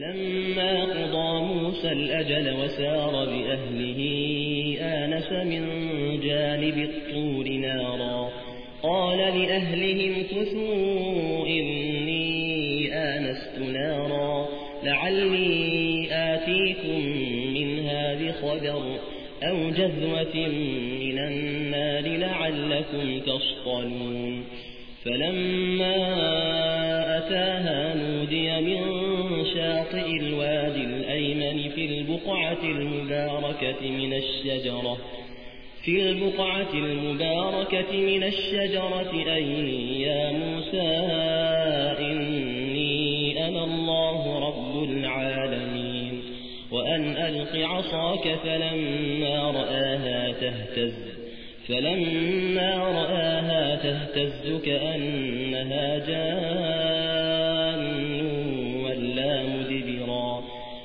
فلما قضى موسى الأجل وسار بأهله آنس من جانب الطور نارا. قال لأهلهم كثوا إني آنست نارا. لعلي آتيكم منها بخبر أو جذوة من النار لعلكم تصطلون فلما أتاها نودي من شاطئ الوادي الأيمن في البقعة المباركة من الشجرة في البقعة المباركة من الشجرة أي يا موسى إني أنا الله رب العالمين وأن ألق عصاك فلما رآها تهتز فلما رآها تهتز كأنها جان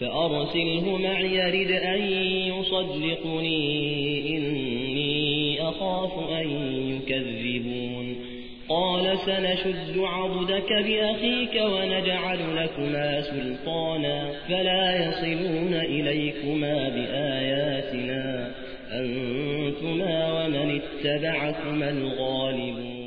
فأرسله معي رد أن يصدقني إني أخاف أن يكذبون. قال سنشد عضدك بأخيك ونجعل لكما سلطانا فلا يصلون إليكما بآياتنا أنتما ومن اتبعكما الغالبون.